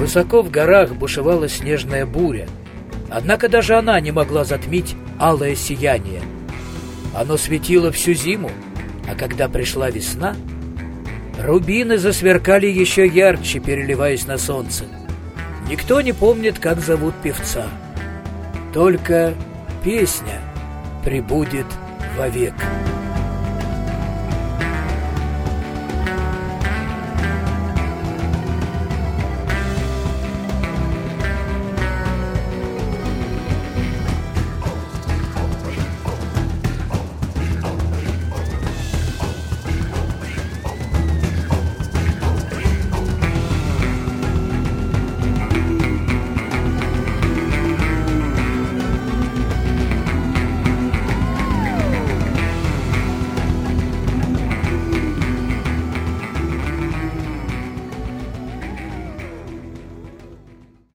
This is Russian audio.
Высоко в горах бушевала снежная буря. Однако даже она не могла затмить алое сияние. Оно светило всю зиму, а когда пришла весна, рубины засверкали еще ярче, переливаясь на солнце. Никто не помнит, как зовут певца. Только песня прибудет вовек.